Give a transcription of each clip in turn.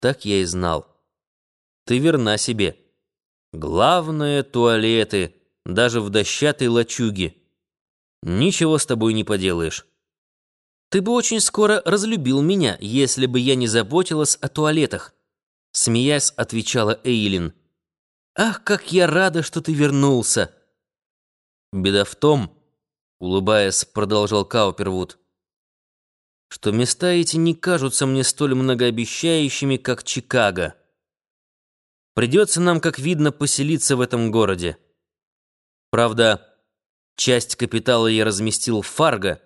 Так я и знал. Ты верна себе. Главное — туалеты, даже в дощатой лачуге. Ничего с тобой не поделаешь. Ты бы очень скоро разлюбил меня, если бы я не заботилась о туалетах. Смеясь, отвечала Эйлин. Ах, как я рада, что ты вернулся. Беда в том, улыбаясь, продолжал Каупервуд, что места эти не кажутся мне столь многообещающими, как Чикаго. Придется нам, как видно, поселиться в этом городе. Правда, часть капитала я разместил в Фарго,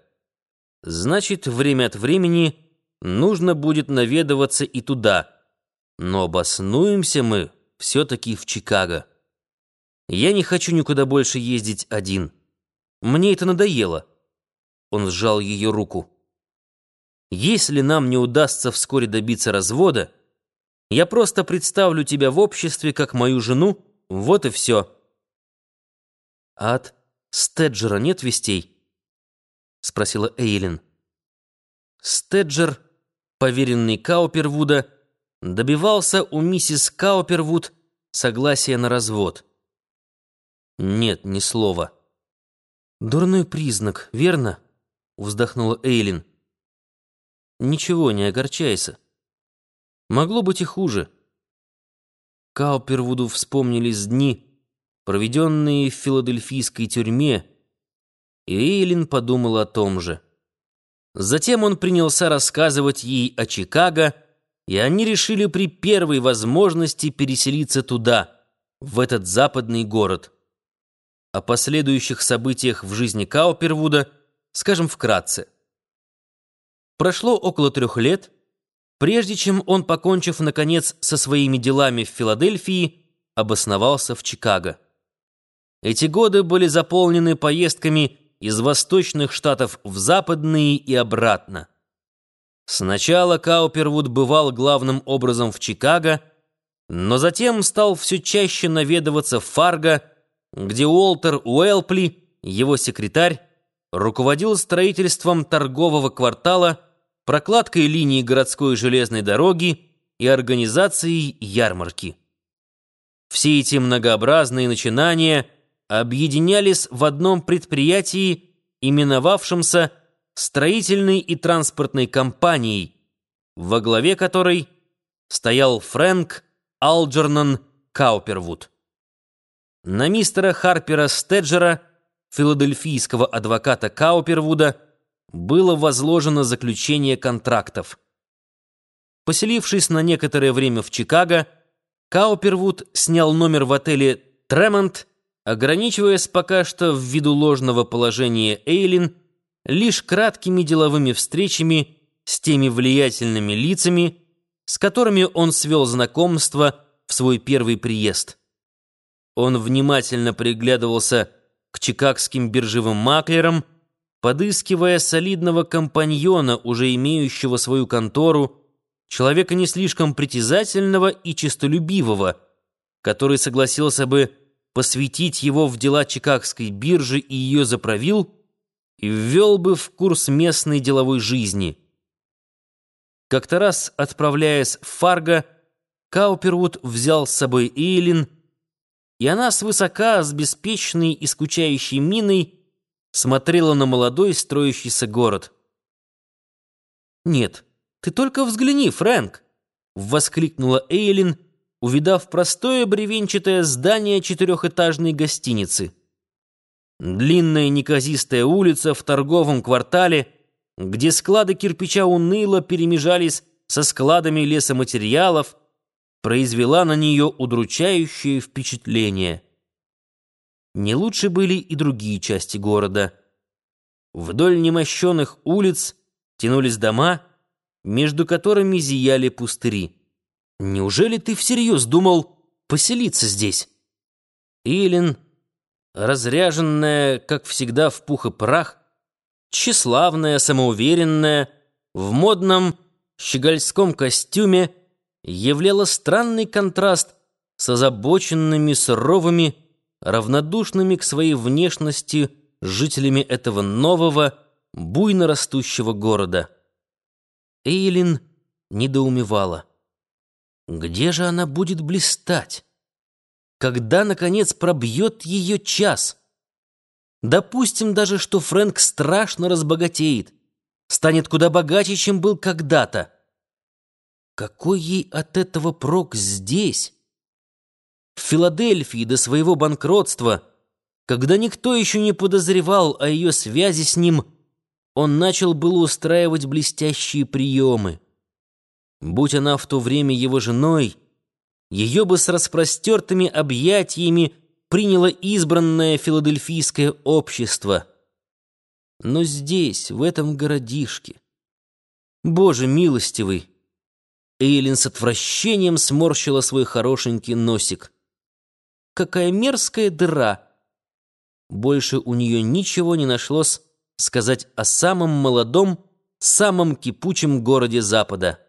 значит, время от времени нужно будет наведываться и туда, но обоснуемся мы все-таки в Чикаго. Я не хочу никуда больше ездить один. Мне это надоело. Он сжал ее руку. Если нам не удастся вскоре добиться развода, я просто представлю тебя в обществе как мою жену, вот и все. А от Стеджера нет вестей? Спросила Эйлин. Стеджер, поверенный Каупервуда, добивался у миссис Каупервуд согласия на развод. Нет, ни слова. Дурной признак, верно? Вздохнула Эйлин. Ничего, не огорчайся. Могло быть и хуже. Каупервуду вспомнились дни, проведенные в филадельфийской тюрьме, и Эйлин подумал о том же. Затем он принялся рассказывать ей о Чикаго, и они решили при первой возможности переселиться туда, в этот западный город. О последующих событиях в жизни Каупервуда скажем вкратце. Прошло около трех лет, прежде чем он, покончив, наконец, со своими делами в Филадельфии, обосновался в Чикаго. Эти годы были заполнены поездками из восточных штатов в западные и обратно. Сначала Каупервуд бывал главным образом в Чикаго, но затем стал все чаще наведываться в Фарго, где Уолтер Уэлпли, его секретарь, руководил строительством торгового квартала, прокладкой линии городской железной дороги и организацией ярмарки. Все эти многообразные начинания объединялись в одном предприятии, именовавшемся строительной и транспортной компанией, во главе которой стоял Фрэнк Алджернон Каупервуд. На мистера Харпера Стеджера – филадельфийского адвоката Каупервуда было возложено заключение контрактов. Поселившись на некоторое время в Чикаго, Каупервуд снял номер в отеле «Тремонт», ограничиваясь пока что ввиду ложного положения Эйлин лишь краткими деловыми встречами с теми влиятельными лицами, с которыми он свел знакомство в свой первый приезд. Он внимательно приглядывался чикагским биржевым маклерам, подыскивая солидного компаньона, уже имеющего свою контору, человека не слишком притязательного и честолюбивого, который согласился бы посвятить его в дела чикагской биржи и ее заправил, и ввел бы в курс местной деловой жизни. Как-то раз, отправляясь в Фарго, Каупервуд взял с собой Эйлин, и она свысока, с беспечной и скучающей миной, смотрела на молодой строящийся город. «Нет, ты только взгляни, Фрэнк!» — воскликнула Эйлин, увидав простое бревенчатое здание четырехэтажной гостиницы. Длинная неказистая улица в торговом квартале, где склады кирпича уныло перемежались со складами лесоматериалов, произвела на нее удручающее впечатление. Не лучше были и другие части города. Вдоль немощенных улиц тянулись дома, между которыми зияли пустыри. Неужели ты всерьез думал поселиться здесь? Илин, разряженная, как всегда, в пух и прах, тщеславная, самоуверенная, в модном щегольском костюме, являла странный контраст с озабоченными, суровыми, равнодушными к своей внешности жителями этого нового, буйно растущего города. Эйлин недоумевала. Где же она будет блистать? Когда, наконец, пробьет ее час? Допустим даже, что Фрэнк страшно разбогатеет, станет куда богаче, чем был когда-то. Какой ей от этого прок здесь? В Филадельфии до своего банкротства, когда никто еще не подозревал о ее связи с ним, он начал было устраивать блестящие приемы. Будь она в то время его женой, ее бы с распростертыми объятиями приняло избранное филадельфийское общество. Но здесь, в этом городишке... Боже милостивый! Эйлин с отвращением сморщила свой хорошенький носик. Какая мерзкая дыра! Больше у нее ничего не нашлось сказать о самом молодом, самом кипучем городе Запада.